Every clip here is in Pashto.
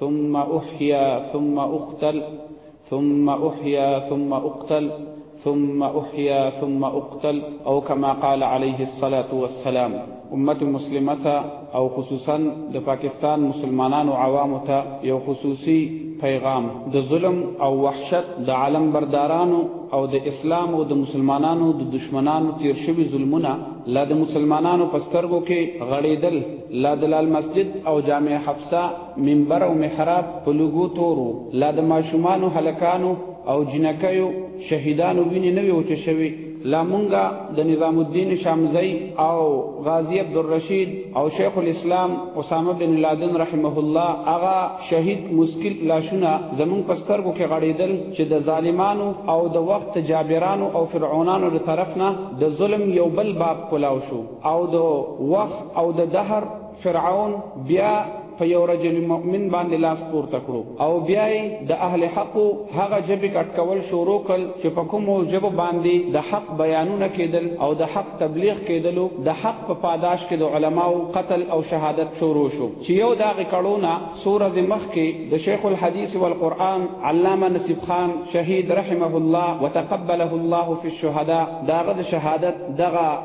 ثم احيا ثم اقتل ثم احيا ثم اقتل ثم احيا ثم اقتل او كما قال عليه الصلاة والسلام امت مسلمه ته او خصوصا د پاکستان مسلمانانو عوامو ته یو خصوصي پیغام د ظلم او وحشت د عالم بردارانو او د اسلام او د مسلمانانو د دشمنانو تیر شوي ظلمونه لا د مسلمانانو په سترګو کې غړیدل لا د لال مسجد او جامع حفصه منبر او محراب په لوګو تورو لا د ماشومانو هلکانو او جنکیو شهیدانو وینې نه وې وچې شوې لا مونږه د نظام الدین شامزی او غازی عبدالرشید او شیخ الاسلام اسامه بن لادن رحمه الله هغه شهید مسکیل لاشونه زمونږ په سترګو کې غړېدل چې د ظالمانو او د وخت جابرانو او فرعونانو له طرف نه د ظلم یو بل باب کولاو شو او د وخت او د دهر فرعون بیا په یو رجل مؤمن باندې لاس پورته کړو او بیا یې د اهل حقو هغه ژبې کټ کول شروع کړل چې په کومو ژبو باندې د حق بیانونه کېدل او د حق تبلیغ کېدلو د حق په پاداش کې د علماو قتل او شهادت شروع شو چې یو د هغې کړو نه څو ورځې مخکې د شیخ الحدیث والقرآن علامه نصیب خان شهید رحمه الله وتقبله الله فی الشهداء د هغه د شهادت دغه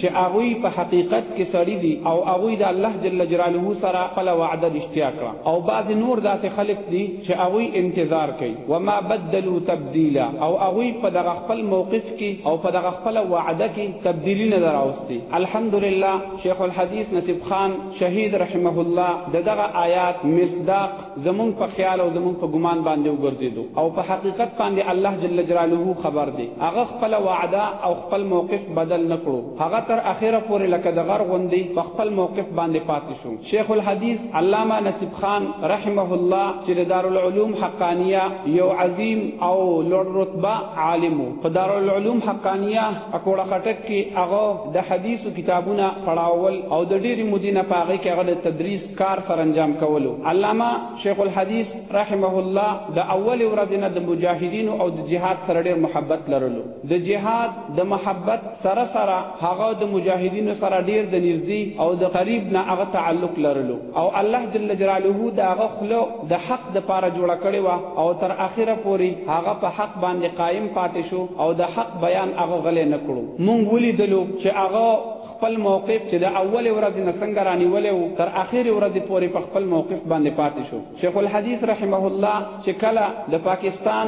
چې هغوی په حقیقت کې سړي دي او هغوی د الله جل جلاله سره خپله وعده رښتیا کړه او بعضې نور داسې خلک دي چې هغوی انتظار کوي، وما بدلوا تبدیلا، او هغوی په دغه خپل موقف کې او په دغه خپله وعده کې تبدیلي نه ده راوستې. الحمدلله شیخ الحدیث نصیب خان شهید رحمه الله د دغه آیات مصداق، زمونږ په خیال او زمونږ په ګمان باندې وګرځیدو او په حقیقت باندې الله جل جلاله خبر دی هغه خپل وعده او خپل موقف بدل نکړو هغه تر اخره پورې لکه د غر غوندې په خپل موقف باندې پاتې شو شیخ الحدیث علامه نصیب خان رحمه الله چې د دارالعلوم حقانیه یو عظیم او لوړ رتبه عالم په دارالعلوم حقانیه اکوړه خټک کې هغه د حدیثو کتابونه پړاول او د ډېری مدینه پاغې کې هغه د تدریس کار سرانجام کولو علامه شیخ الحدیث رحمه الله د اول ورځې نه د مجاهدینو او د جهاد سره ډیر محبت لرلو د جهاد د محبت سره سره هغه د مجاهدینو سره ډیر د نږدې او د قریب نه هغه تعلق لرلو او الله جل جلاله د هغه خله د حق د پاره جوړه کړې وه او تر اخره پورې هغه په حق باندې قائم پاتې شو او د حق بیان هغه غلې نه کړو مونږ ولیدلو چې هغه خپل موقف چې د اولې ورځې نه څنګه رانیولی و، تر اخرې ورځې پورې په خپل موقف باندې پاتې شو. شیخ الحدیث رحمه الله چې کله د پاکستان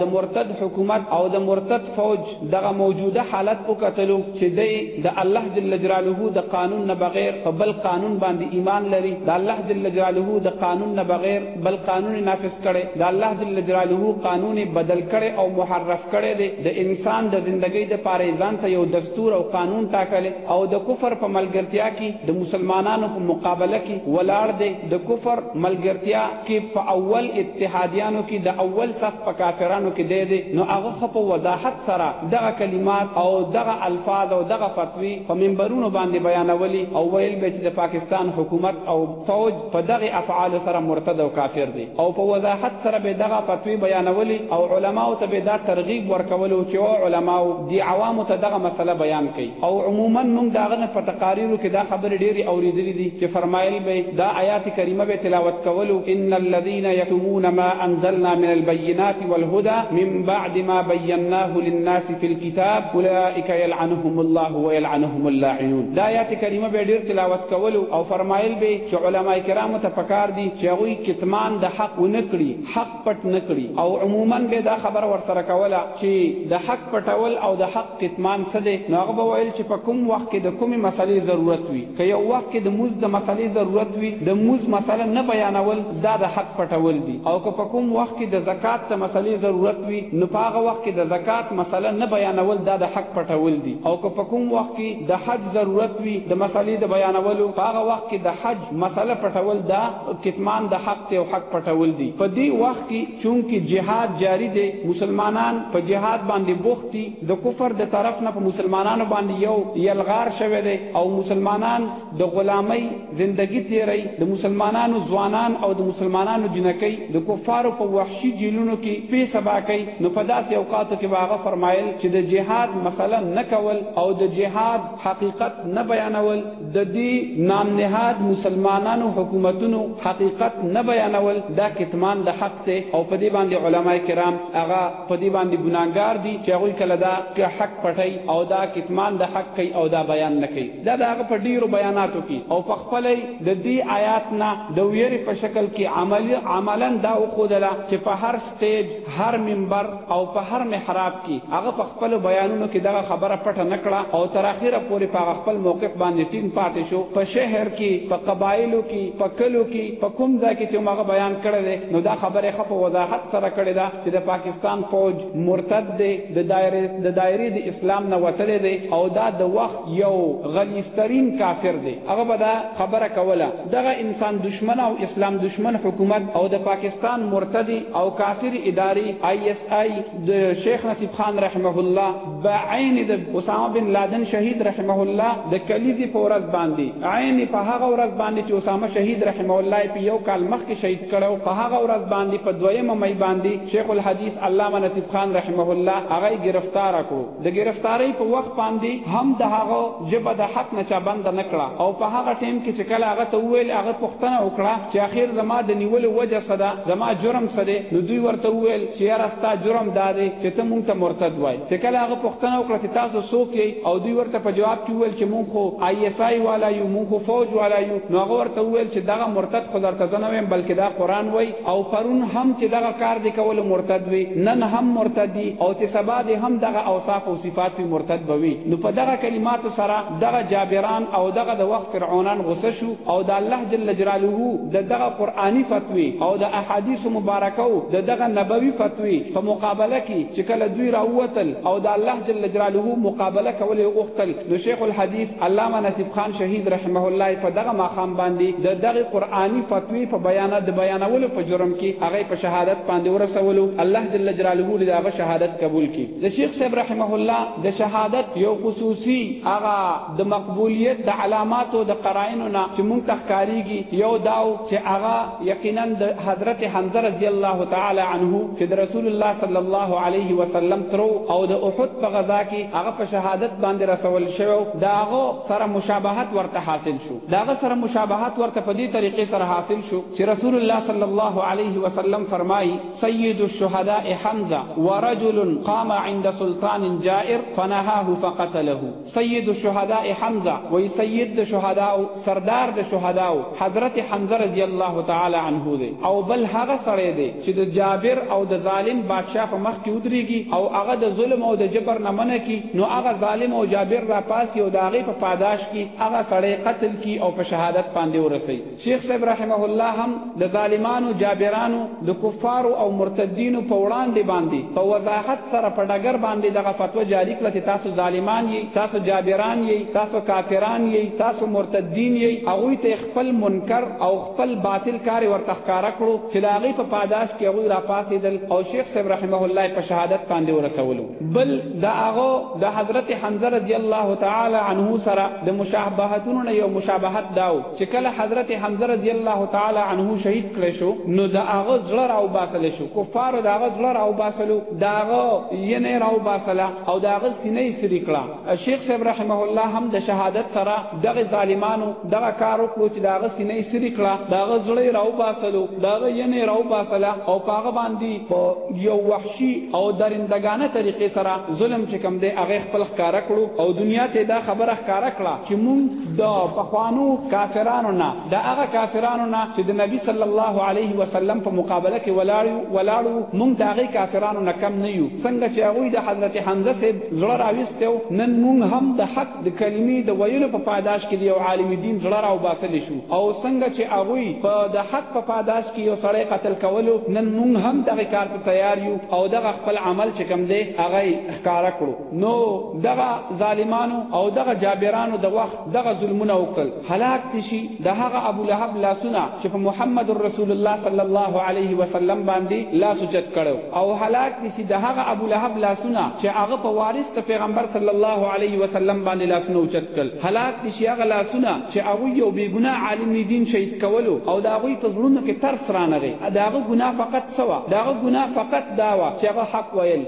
د مرتد حکومت او د مرتد فوج دغه موجوده حالت وکتلو چې دی د الله جل جلاله د قانون نه بغیر په بل قانون باندې ایمان لري، د الله جل جلاله د قانون نه بغیر بل قانون نافذ کړي د الله جل جلاله قانون بدل کړي او محرف کړي دي د انسان د زندګۍ د پاره ځان ته یو دستور او قانون ټاکلې او د کفر په ملګرتیا کې د مسلمانانو په مقابله کې ولاړ دي د کفر ملګرتیا کې په اول اتحادیانو کې د اول صف په کافرانو کې دی دی نو هغه خو په وضاحت سره دغه کلمات او دغه الفاظ او دغه فتوی په منبرونو باندې بیانولي او ویل به چې د پاکستان حکومت او فوج په دغه افعالو سره مرتد او کافر دی او په وضاحت سره به دغه فتوی بیانولی او علماو ته به دا ترغیب ورکولو چې او علماو دی عوامو ته دغه مسله بیان کړي او عموما مونږ داغه نه په تقاریرو کې دا خبرې ډېرې اوریدلې دي چې فرمایل به دا آیات کریمه به تلاوت کولو ان الذين يكتمون ما انزلنا من البينات والهدى من بعد ما بيناه للناس في کتاب اولئک یلعنهم الله ویلعنهم اللاعنون دا آیات کریمه به ډیر تلاوت کولو او فرمایل به چې علما کرام ته پکار دي چې هغه کتمان د حق ونکړي حق پټ نکړي او عموما به دا خبر ورسره کوله چې د حق پټول او د حق کتمان څه دی نو هغه به ویل چې په کوم وخت کې د کومې مسلې ضرورت وي که یو وخت کې د موز د مسلې ضرورت وي د موز مسله نه بیانول دا د حق پټول دي او که په کوم وخت کې د زکات د مسلې ضرورت وي نو په هغه وخت کې د زکات مسله نه بیانول دا د حق پټول دي او که په کوم وخت کې د حج ضرورت وي د مسلې د بیانولو په هغه وخت کې د حج مسله پټول دا کتمان د حق دی او حق پټول دي په دې وخت کې چونکه جهاد جاري دی مسلمانان په جهاد باندې بوخت دي د کفر د طرف نه په مسلمانانو باندې یو یلغار شوی دی او مسلمانان د غلامۍ زندګي تېرئ، د مسلمانانو ځوانان او د مسلمانانو جینکۍ د کفارو په وحشي جېلونو کې پۀ سبا کئ، نو په داسې اوقاتو کې به هغه فرمائيل چې د جهاد مسئله نۀ کول او د جهاد حقیقت نۀ بیانول، د دې نام نهاد مسلمانانو حکومتونو حقیقت نۀ بیانول، دا کتمان د حق دی او په دې باندې علماء کرام هغه په دې باندې ګناهګار دي چې هغوی کله دا حق پټئ او دا کتمان د حق کئ او دا بیان نۀ کئ. دا د هغه په ډېرو بیاناتو کې او په خپله یې د دې ایات نه د ویرې په شکل کې عملي عملاً دا وښودله چې په هر سټېج، هر منبر او په هر محراب کې هغه په خپلو بیانونو کې دغه خبره پټه نه کړه او تر اخره پورې په هغه خپل موقف باندې ټینګ پاتې شو، په شهر کې، په قبایلو کې، په کلو کې، په کوم ځای کې چې هم هغه بیان کړی دی، نو دا خبره یې ښه په وضاحت سره کړې ده چې د پاکستان فوج مرتد دی، د دایرې د دایرې د اسلام نه وتلی دی او دا د وخت. یو غلیظترین کافر دی هغه به دا خبره کوله دغه انسان دشمن او اسلام دشمن حکومت او د پاکستان مرتد او کافر اداری آی اس آی د شیخ نصیب خان رحمه الله بعین د اسامه بن لادن شهید رحمه الله د کلیزی په ورځ باندې عین په هغه ورځ باندې چې اسامه شهید رحمه الله په یو کال مخکې شهید کړو په هغه ورځ باندې په دویمه مئی باندې شیخ الحدیث علامه نصیب خان رحمه الله هغه ګرفتار کړو د ګرفتارۍ په وخت باندې هم د هغه ژبه د حق نه چا بنده نه کړه او په هغه ټیم کې چې کله هغه ته وویل هغه پوښتنه وکړه چې اخیر زما د نیولو وجه څه ده، زما جرم څه دی، نو دوی ورته وویل چې یاره ستا جرم دا دی چې ته مونږ ته مرتد وایې. چې کله هغه پوښتنه وکړه چې تاسو څوک یئ او دوی ورته په جواب کې وویل چې مونږ خو آی ایس آی والا یو، مونږ خو فوج والا یو، نو هغه ورته وویل چې دغه مرتد خو درته زه نه وایم بلکې دا قرآن وایي. او پرون هم چې دغه کار دې کولو مرتد وې نن هم مرتد یې او چې سبا دې هم دغه اوصاف او صفات وي مرتد به وې نو په دغه کلماتو سره دغه جابران او دغه د وخت فرعونان غصه شو او د الله جل جلاله د دغه قرآني فتوی او د احادیثو مبارکو د دغه نبوي فتوی په مقابله کې چې کله دوی راووتل او د الله جل جلاله مقابله کول یې وغوښتل نو شیخ الحدیث علامه نصیب خان شهید رحمه الله یې په دغه ماښام باندې د دغې قرآني فتوی په بیانه د بیانولو په جرم کې هغه یې په شهادت باندې ورسولو، الله جل جلاله دې د هغه شهادت قبول کړي. د شیخ صاحب رحمه الله د شهادت یو خصوصي هغه د مقبولیت د علاماتو د قرائنو نه چې مونږ ته ښکاریږي یو دا ؤ چې هغه، یقینا د حضرت حمزه رضی الله تعالی عنه چې د رسول الله صلی الله علیه وسلم ترو او د احد په غزا کې هغه په شهادت باندې رسول شوی دا هغه سره مشابهت ورته حاصل شو دا هغه سره مشابهت ورته په دې طریقې سره حاصل شو چې رسول الله صلی الله علیه وسلم فرمایي سید الشهداء حمزه ورجل قام عند سلطان جائر فنهاه فقتله سید الشهداء حمزه وایي سید د شهداو، سردار د شهداو، حضرت حمزه رضی الله تعالی عنه دی او بل هغه سړی دی چې د جابر او د ظالم بادشاه په مخ کې ودریږي او هغه د ظلم او د جبر نه منع کړي نو هغه ظالم او جابر راپاڅي او د هغه په پاداش کې هغه سړی قتل کړي او په شهادت باندې ورسوي. شیخ صاحب رحمه الله هم د ظالمانو، جابرانو، د کفارو او مرتدینو په وړاندې باندې په وضاحت سره په ډګر باندې دغه فتوا جاري کړه چې تاسو ظالمان یئ، تاسو جابران یئ، تاسو کافران یئ، تاسو مرتدین یئ، هغوی ته یې خپل منکر او خپل باطل کار ورته ښکاره کړو چې د هغې په پاداش کې هغوی راپاڅېدل او شیخ صاحب رحمه الله یې په شهادت باندې ورسولو. بل د هغه د حضرت حمزه رضی الله تعالی عنه سره د مشاهبهتونو نه یو مشابهت دا و، چې کله حضرت حمزه رضی الله تعالی عنه شهید کړی شو نو د هغه زړه راوباسل شو کفارو د هغه زړه راوباسلو د هغه وینه یې راوباسله او د هغه سینه یې څیري کړه شیخ صاحب رحمه الله هم د شهادت سره دغه ظالمانو دغه کار وکړو چې د هغه سینه یې څیري کړه د هغه زړه یې راوباسلو د هغه وینه یې راوباسله او په هغه باندې په یو وحشي او درندګانه طریقې سره ظلم چې کوم دی هغه یې خپل ښکاره کړو او دنیا ته یې دا خبره ښکاره کړه چې مونږ د پخوانو کافرانو نه د هغه کافرانو نه چې د نبی صلی الله علیه وسلم په مقابله کې ولاړ ولاړ وو مونږ د هغه کافرانو نه کم نه یو څنګه چې هغه د حضرت حمزه سید زړه راويستو نن مونږ هم د حق د کلمې د ویلو په پاداش کې یو عالم دین زړه راو باسل شو او څنګه چې هغه په د حق په پاداش کې یو سړی قتل کولو نن مونږ هم دغه کار ته تیار یو او دغه خپل عمل چې کوم دی هغه ښکارا کړو نو دغه ظالمانو او دغه جابرانو د وخت دغه ظلمونه وکړل هلاک دي شي د هغه ابو لهب لاسونه چې په محمد رسول الله صلی الله علیه وسلم باندې لاس اوچت کړو او هلاک دي شي د هغه ابو لهب لاسونه چې هغه په وارث د پیغمبر صلی الله علیه وسلم باندې لاسونه اوچت کړل هلاک دي شي هغه لاسونه چې هغه یو بی ګناه عالم دین شهید کولو او دا غوی په زړونو کې ترس رانغی دا غو ګناه فقط سوا دا غو ګناه فقط داوا چې هغه حق ویل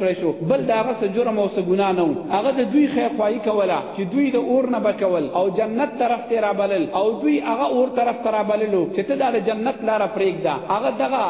کړی شو بل د هغه څه جرم او څه ګناه نه وو هغه د دوی خیر خواهي کوله چې دوی د اور نه بکول او جنت طرف ته رابلل او دوی هغه اور طرف ته رابللو چې ته دا د جنت لاره پرېږده هغه دغه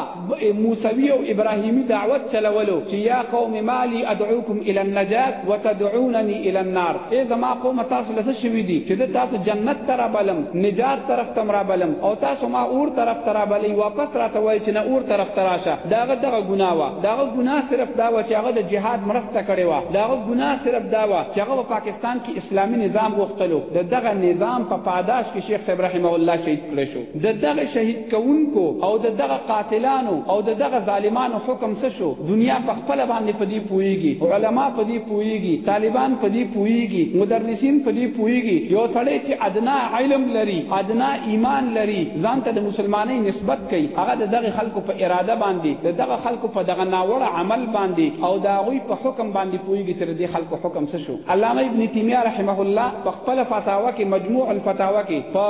موسوي او ابراهیمي دعوت چلولو چې یا قوم ما لي ادعوکم الی النجات وتدعونني الی النار اې زما قومه تاسو له څه شوي دي چې زه تاسو جنت ته رابلم نجات طرف ته رابلم او تاسو ما اور طرف ته رابلئ واپس راته وایي چې نه اور طرف ته راشه د هغه دغه ګناه وه د هغه ګناه صرف دا وه چې هغه د جهاد مرسته کړې وه د هغه ګناه صرف دا وه چې هغه په پاکستان کې اسلامي نظام غوښتلو د دغه نظام په پاداش کې شیخ صاحب رحمه الله شهید کړی شو د دغه شهید کوونکو او د دغه قاتلانو او د دغه ظالمانو حکم څه شو؟ دنیا په خپله باندې په دې پوهېږي، علما په دې پوهېږي، طالبان په دې پوهېږي، مدرسین په دې پوهېږي، یو سړی چې ادنا علم لري، ادنا ایمان لري، ځان ته د مسلمانۍ نسبت کوي، هغه د دغه خلکو په اراده باندې، د دغه خلکو په دغه ناوړه عمل باندې او د هغوی په حکم باندې پوهېږي چې د دې خلکو حکم څه شو؟ علامه ابن تیمیه رحمه الله په خپله فتاوا کې، مجموع الفتاوا کې په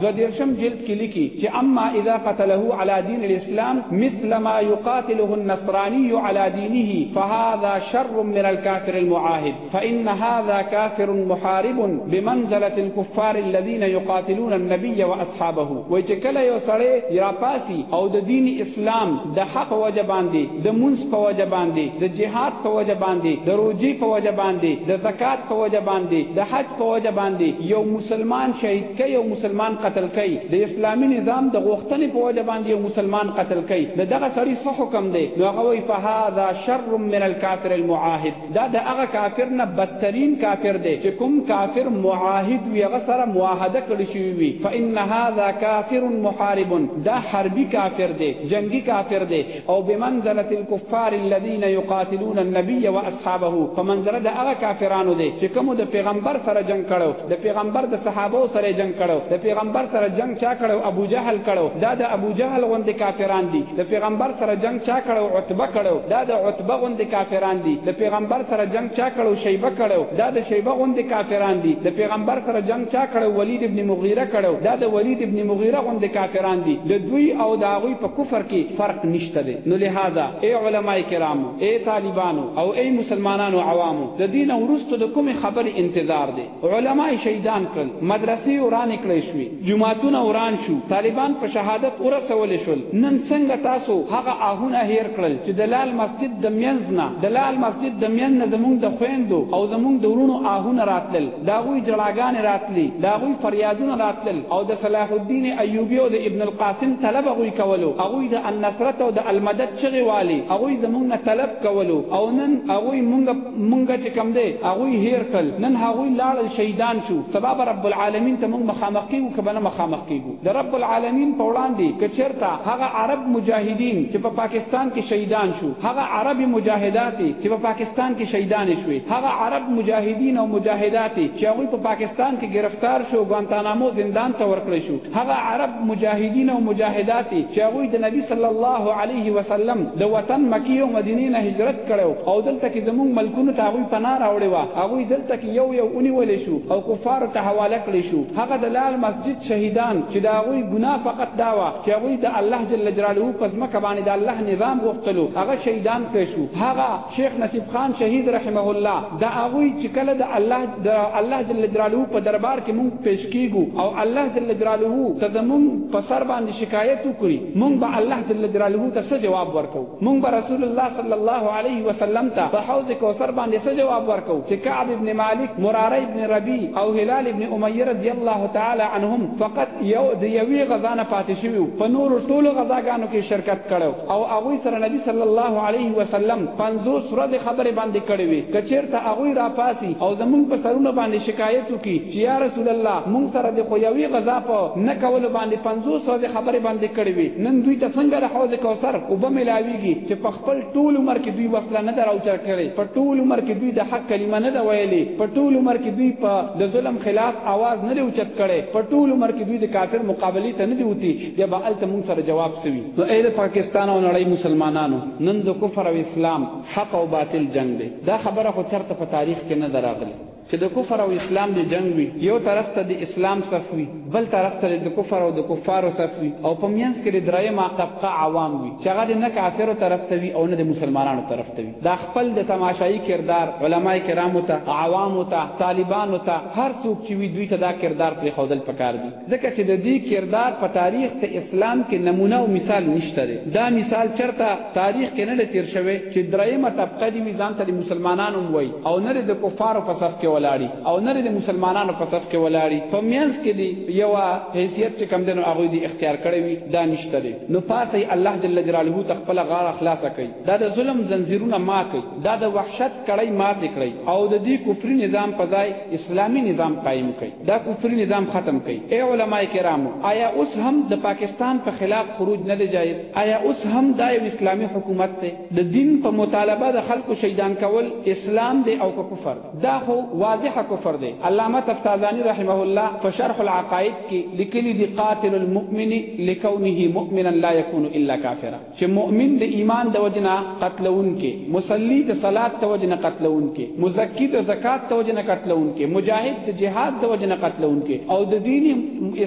دوه دېرشم جلد، کې لیکي چې اما اذا قتله على دين الاسلام مثل ما يقاتله النصراني على دينه فهذا شر من الكافر المعاهد فان هذا كافر محارب بمنزله الكفار الذين يقاتلون النبي واصحابه وای چې کله یو سړی راپاسي او د دین اسلام د حق وجه باندې د منځ په وجه باندې د جهاد په وجه باندې د روجي په وجه باندې د زکات په وجه باندې د حج په وجه باندې یو مسلمان شهید که یو مسلمان قتل کړئ د اسلامي نظام د غوښتنې په وجه باندې یو مسلمان قتل کړئ د دغه سړي څه حکم دی نو هغه وایي فهذا شر من الکافر المعاهد دا د هغه کافر نه بدترین کافر دی چې کوم کافر معاهد وي هغه سره معاهده کړې شوي وي فان هذا کافر محارب دا حربي کافر دی جنګي کافر دی او بمنزله الكفار الذين يقاتلون النبي واصحابه په منزله د هغه کافرانو دی چې کوم د پیغمبر سره جنگ کړو د پیغمبر د صحابه سره جنگ کړو د پیغمبر سره جنگ چا کړو ابو جهل کړو دا د ابو جهل غوند کافران دي د پیغمبر سره جنگ چا کړو عتبه کړو دا د عتبه غوند کافران دي د پیغمبر سره جنگ چا کړو شیبه کړو دا د شیبه غوند کافران دي د پیغمبر سره جنگ چا کړو ولید ابن مغیره کړو دا د ولید ابن مغیره غوندې کافران دي د دوی او د هغوی په کفر کې فرق نشته دی نو لهذا ای علماء کرامو ای طالبانو او ای مسلمانانو عوامو د دې نه وروسته د کومې خبرې انتظار دی علماء شهیدان کړل مدرسې ورانې کړې شوې جوماتونه وران شو طالبان په شهادت ورسول شول نن څنګه تاسو هغه آهونه هیر کړل چې د لال مسجد د مینځ نه د لال مسجد د مینځ نه زموږ د خویندو او زموږ د وروڼو آهونه راتلل د هغوی ژړاګانې راتلې، د هغوی فریادونه راتلل او د صلاح الدین ایوبي او د ابن القاسم طلب هغوی کولو، هغوی د النصرت او د المدد چغې والې، هغوی زموږ نه طلب کولو او نن هغوی موږ موږ چې کوم دی هغوی هېر کړل، نن هغوی لاړل شهیدان شو، سبا به رب العالمین ته موږ مخامخ کېږو که به نه مخامخ کېږو. د رب العالمین په وړاندې که چېرته هغه عرب مجاهدین چې په پاکستان کې شهیدان شو، هغه عربې مجاهداتې چې په پاکستان کې شهیدانې شوې، هغه عرب مجاهدین او مجاهداتې چې هغوی په پاکستان کې ګرفتار شو او ګوانتانامو زندان ته ورکړل شو، هغه عرب مجاهدین او مجاهداتې چې هغوی د نبي صلی الله علیه وسلم د وطن مکې او مدینې نه هجرت کړی او دلته کې زموږ ملکونو ته هغوی پناه راوړې وه، هغوی دلته کې یو یو ونیول شو او کفارو ته حواله کړی شو هغه د لال مسجد شهیدان چې د هغوی ګناه فقط دا وه چې هغوی د الله جل جلاله په ځمکه باندې د الله نظام غوښتلو هغه شهیدان کړی شو هغه شیخ نصیب خان شهید رحمه الله د هغوی چې کله د الله د الله جل جلاله په دربار کې مونږ پیش کیږو او الله جل جلاله ته زمونږ په سر باندې شکایت وکړي مونږ به الله جل جلاله ته څه جواب ورکو مونږ به رسول الله صلی الله علیه وسلم ته په حوض کوثر باندې څه جواب ورکو چې کعب ابن مالک مراره ابن ربی او هلال ابن امیه رضی الله تعالی عنهم فقط یو د یوې غزا نه پاتې شوي وو په نورو ټولو غزاګانو کې شرکت کړی او هغوی سره نبی صلی الله علیه وسلم پنځوس ورځې خبرې باندې کړې وې که چېرته هغوی راپاڅي او زمونږ په سرونو باندې شکایت وکړي چې یا رسول الله مونږ سره دې خو یوې غذا په نه کولو باندې پنځوس ورځې خبرې بندې کړې وې، نن دوی ته څنګه د حوض کوثر اوبه ملاویږي چې په خپل ټول عمر کې دوی وسله نه ده راوچه کړې، په ټول عمر کې دوی د حق کلمه نه ده ویلې، په ټول عمر کې دوی په د ظلم خلاف آواز نه دی اوچت کړی، په ټول عمر کې دوی د کافر مقابلې ته نه دي وتي، بیا به هلته مونږ سره جواب څه وي؟ نو ای د پاکستان او نړۍ مسلمانانو نن د کفر او اسلام، حق او باطل جنګ دی، دا خبره خو چرته په تاریخ کې نه ده راغلې، که د کفر او اسلام د جنګ وي یو طرف ته د اسلام صف وي بل طرف ته د کفر او د کفارو صف وي او په مینځ کې د دریمه طبقه عوام وي چې هغه د نه کافرو طرف ته وي او نه د مسلمانانو طرف ته وي دا خپل د تماشایي کردار علماء کرامو ته، عوامو ته، طالبانو ته هر څوک چې وي دوی ته دا کردار پرېښودل پکار دي. ځکه چې د دې کردار په تاریخ کې اسلام کې نمونه او مثال نشته دی دا مثال چرته تاریخ کې نه دی تیر شوی چې دریمه طبقه دې وي ځان ته د مسلمانان هم وایي او نه دې د کفارو په صف کې ولاړي او نه دې د مسلمانانو په صف کې ولاړي په مینځ کې دې یوه حیثیت چې کوم دی نو هغوی دې اختیار کړی وي دا نشته دی نو پاسئ الله جل جلاله ته خپله غاړه خلاصه کړئ دا د ظلم زنځیرونه مات کړئ دا د وحشت کړۍ ماتې کړئ او د دې کفري نظام په ځای اسلامي نظام قایم کړئ دا کفري نظام ختم کړئ. ای علماء کرامو ایا اوس هم د پاکستان په خلاف خروج نه دی جایز؟ ایا اوس هم دا یو اسلامي حکومت دی؟ د دین په مطالبه د خلکو شهیدان کول اسلام دی او که کفر؟ دا خو واضح کفر دی. علامه تفتازاني رحمه الله په شرح العقائد کې لیکلي دي قاتل المؤمن لکونه مؤمنا لا یکون الا کافرا. چې مؤمن د ایمان د وجې نه قتلوونکی، مصلي د صلات د وجې نه قتلوونکی، مزکي د زکات د وجې نه قتلوونکی، مجاهد د جهاد د وجې نه قتلوونکی او د دین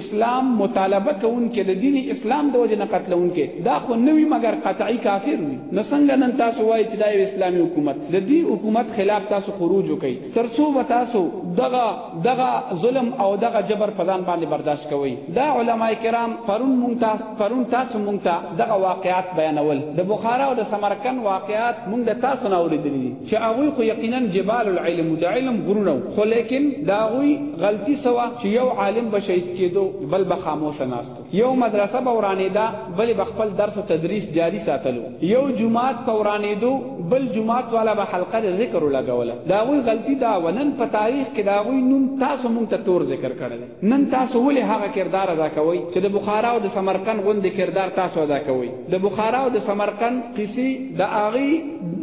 اسلام مطالبه کوونکی د دین اسلام د وجې نه قتلوونکی دا خو نه وي مګر قطعي کافر وي. نو څنګه نن تاسو وایئ چې دا یو اسلامي حکومت، د دې حکومت خلاف تاسو خروج وکړئ تر څو به تاسو دغه دغه ظلم او دغه جبر په ځان باندې برداشت کوئ دا علماء کرام پرون مونږ ته پرون تاسو مونږ ته دغه واقعات بیانول د بخارا او د سمرقند واقعات مونږ د تاسو نه اوریدلي دي چې هغوی خو یقینا جبال العلم د علم غرونه خو لیکن د هغوی غلطي څه وه چې یو عالم به شهید کیدو بل به خاموشه ناست یو مدرسه به ورانیده بل به خپل درس او تدریس جاری ساتلو یو جومات په ورانیدو بل جومات والا به حلقه د ذکر ولګوله د هغوی غلطی دا وه نن په تاریخ کې د هغوی نوم تاسو موږ ته تور ذکر کړی دی نن تاسو ولې هغه کردار ادا کوئ چې د بخارا او د سمرقند غوندې کردار تاسو ادا کوئ د بخارا او د سمرقند قصی د هغی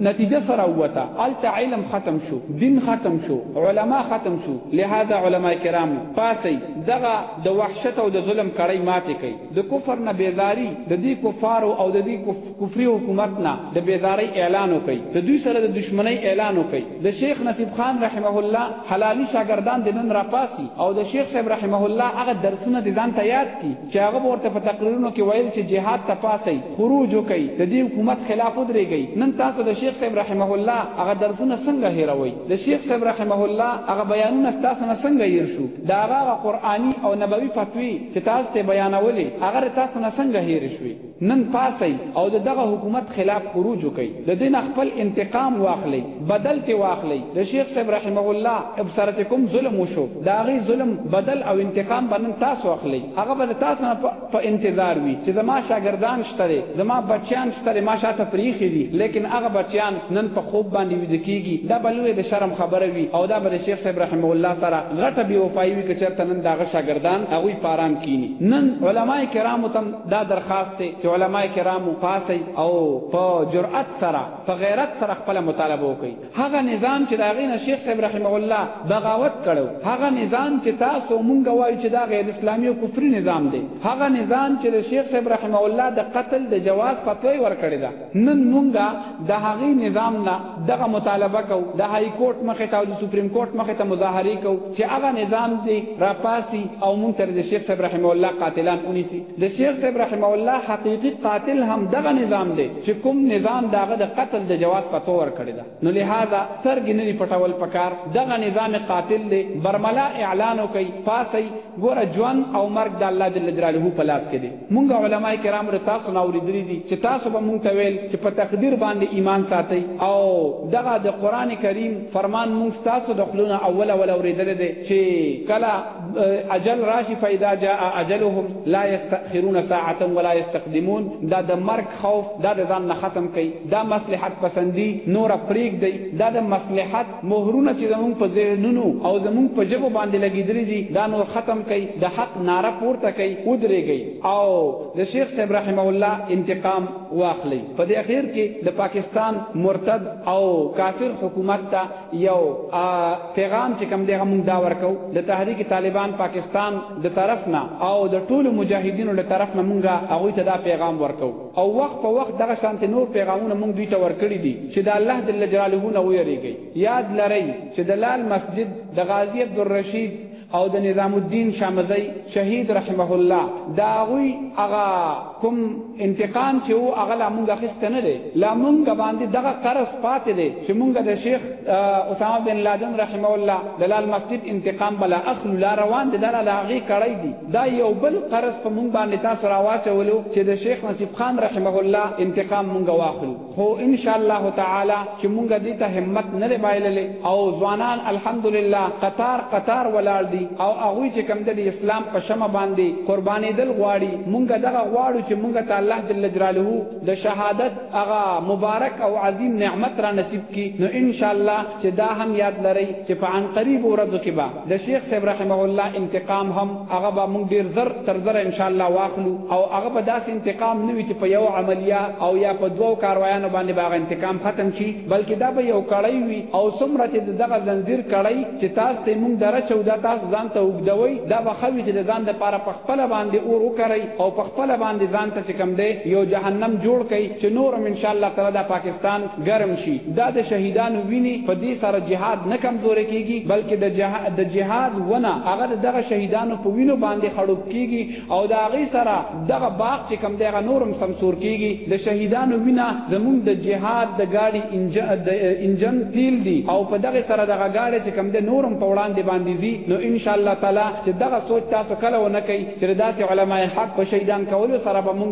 نتیجه څه راووته هلته علم ختم شو دین ختم شو علما ختم شو لهذا علما کرامو پاڅئ دغه د وحشت او د ظلم کړۍ ماتې کړئ، د کفر نه بېزاري، د دې کفارو او د دې کفري حکومت نه د بېزارۍ اعلان وکړئ، د دوی سره د دښمنۍ اعلان وکړئ، د شیخ نصیب خان رحمه الله حلالي شاګردان دې نن راپاڅي او د شیخ صاحب رحمه الله هغه درسونه دې ځان ته یاد کړي چې هغه به ورته په تقریرونو کې ویل چې جهاد ته پاڅئ، خروج وکړئ، د دې حکومت خلاف ودرېږئ، نن تاسو د شیخ صاحب رحمه الله هغه درسونه څنګه هېروئ؟ د شیخ صاحب رحمه الله هغه بیانونه ستاسو نه څنګه هېر شو؟ د هغه هغه قرآني او نبوي فتوی چې تاسو ته یې بیانولې، هغه د تاسو نه څنګه هېرې شوې؟ نن پاڅئ او د دغه حکومت خلاف خروج وکړئ، د دې نه خپل انتقام واخلئ، بدل ترې واخلئ، د شیخ صاحب رحمه الله سره چې کوم ظلم وشو، د هغې ظلم بدل او انتقام به نن تاسو اخلئ، هغه به د تاسو نه په. په انتظار وي چې زما شاګردان شته دی، زما بچیان شته دی، ما شاته پریښي دي، لیکن هغه بچیان نن په خوب باندې ویده کیږي، دا به لویه د شرم خبره وي او دا به د شیخ صاحب رحمه الله سره غټه بې وفایي وي که چېرته نن د هغه شاګردان هغوی په ارام کیني. نن علماء کرامو ته هم دا درخواست دی چې علماء کرامو پاڅئ او په جرئت سره، په غیرت سره خپله مطالبه وکړئ. هغه نظام چې د هغې نه شیخ صاحب رحمه الله بغاوت کړی وو، هغه نظام چې تاسو او مونږ وایو چې دا غیر اسلامي او کفري نظام دی، هغه نظام چې د شیخ صاحب رحمه الله د قتل د جواز فتوا یې ورکړې ده، نن مونږ د هغې نظام نه دغه مطالبه کوو، د هايي کورټ مخې ته او د سپریم کورټ مخې ته مظاهرې کوو. چې هغه نظام دې راپاڅي او مونږ ته د شیخ صاحب رحمه الله قاتلان ونیسي، د شیخ صاحب رحمه الله حقیقي قاتل هم دغه نظام دی چې کوم نظام د هغه د قتل د جواز فتوا ورکړې ده، نو لهذا سترګې نه دي پټول پکار، دغه نظام قاتل دی، برملا اعلان وکړئ، پاڅئ، ګوره ژوند او مرګ د الله جل جلاله په لاس کې دی. مونږ علماء کرامو له تاسو نه اوریدلي دي چې تاسو به مونږ ته ویل چې په تقدیر باندې ایمان ساتئ او دغه د قرآن کریم فرمان مونږ ستاسو د خولو نه اول اول اوریدلی دی چې کله اجل راشي فاذا جاء اجلهم لا یستأخرون ساعة ولا یستقدمون دا د مرګ خوف دا د ځان نه ختم کړئ دا مصلحت پسندي نوره پریږدئ دا د مصلحت مهرونه چې زموږ په ذهنونو او زموږ په ژبو باندې لګېدلي دي دا نور ختم کړئ، د حق ناره پورته کړئ، ودرېږئ او د شیخ صاحب رحمه الله انتقام واخلئ. په دې اخېر کې د پاکستان مرتد او کافر حکومت ته یو پیغام چې کوم دی هغه موږ دا ورکوو، د تحریک طالبان پاکستان د طرف نه او د ټولو مجاهدینو له طرف نه موږ هغوی ته دا پیغام ورکوو، او وخت په وخت دغه شانتې نور پيغامونه مونږ دوی ته ورکړي دي چې د الله جل جلاله نه ويريږئ ياد لرئ چې د لال مسجد د غازي عبدالرشيد او د نظام الدين شامزی شهيد رحمه الله د هغوی هغه کوم انتقام چې وو هغه لا مونږ اخيسته نه دی لا مونږ باندې دغه قرض پاتې دی چې مونږ د شيخ اسامه بن لادن رحمه الله د لال مسجد انتقام به لا اخلو لا روان دی دا لا د هغې کړۍ دي. دا یو بل قرض په مونږ باندې تاسو راواچولو چې د شیخ نصیب خان رحمه الله انتقام مونږ واخلو خو ان شاء الله تعالی چې مونږ دې ته همت نه دی بایللی او ځوانان الحمدلله قطار قطار ولاړ دي او هغوی چې کوم ده د اسلام په شمع باندې قربانیدل غواړي مونږ دغه غواړو چې مونږ ته الله جل جلاله د شهادت هغه مبارک او عظیم نعمت را نصیب کړي نو ان شاء الله چې دا هم یاد لرئ چې په عنقریبو ورځو کې به د شیخ صاحب رحمه الله انتقام هم هغه به موږ ډیر زر تر زر ان شاء الله واخلو او هغه به داسې انتقام نه وي چې په یو عملیه او یا په دوو کاروایانو باندې به هغه انتقام ختم شي بلکې دا به یو کړۍ وي او څومره چې د دغه زنځیر کړۍ چې تاسو ته موږ درچو دا تاسو ځان ته اوږدوئ دا به ښه وي چې د ځان لپاره په خپله باندې اور وکرئ او په خپله باندې ځان ته چې کوم دی یو جهنم جوړ کړئ چې نور هم ان شاء الله تعالی دا پاکستان ګرم شي دا د شهیدانو وینې په دې سره جهاد نه کمزوری کیږي بلکې د د جهاد ونه هغه د دغه شهیدانو په وینو باندې خړوب کیږي او د هغې سره دغه باغ چې کوم دی هغه نور هم سمسور کیږي د شهیدانو وینه زموږ د جهاد د ګاډي د انجن تیل دي او په دغې سره دغه ګاډی چې کوم دی نور هم په وړاندې باندې ځي نو ان شاء الله تعالی چې دغه سوچ تاسو کله ونه کړئ چې د داسې علماء حق په شهیدان کولو سره به موږ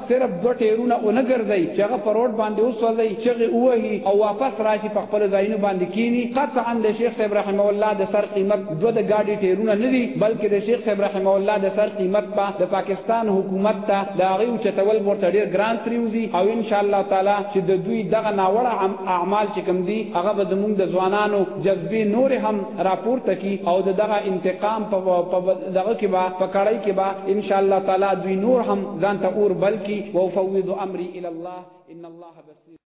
صرف دوه ټيرونه ونه ګرځی چې هغه په روډ باندې وسوځی چغې ووهی او واپس راشی په خپلو ځايونو باندې کينی قطعا د شيخ صاحب رحمه الله د سر قيمت دوه د ګاډی ټيرونه نه دی بلکې د شيخ صاحب رحمه الله د سر قيمت به د پاکستان حکومت ته د هغه اوچتول به ورته ډير ګران پريوزی او ان شاء الله تعالی چې د دوی دغه ناوړه اعمال چې کوم دی هغه به زمونږ د ځوانانو جذبې نورې هم راپورته کړي او د دغه انتقام په دغه کې به په کړۍ کې به ان شاء الله تعالی دوی نور هم ځان ته اور بل کی وافوض امری الی الله ان الله بصیر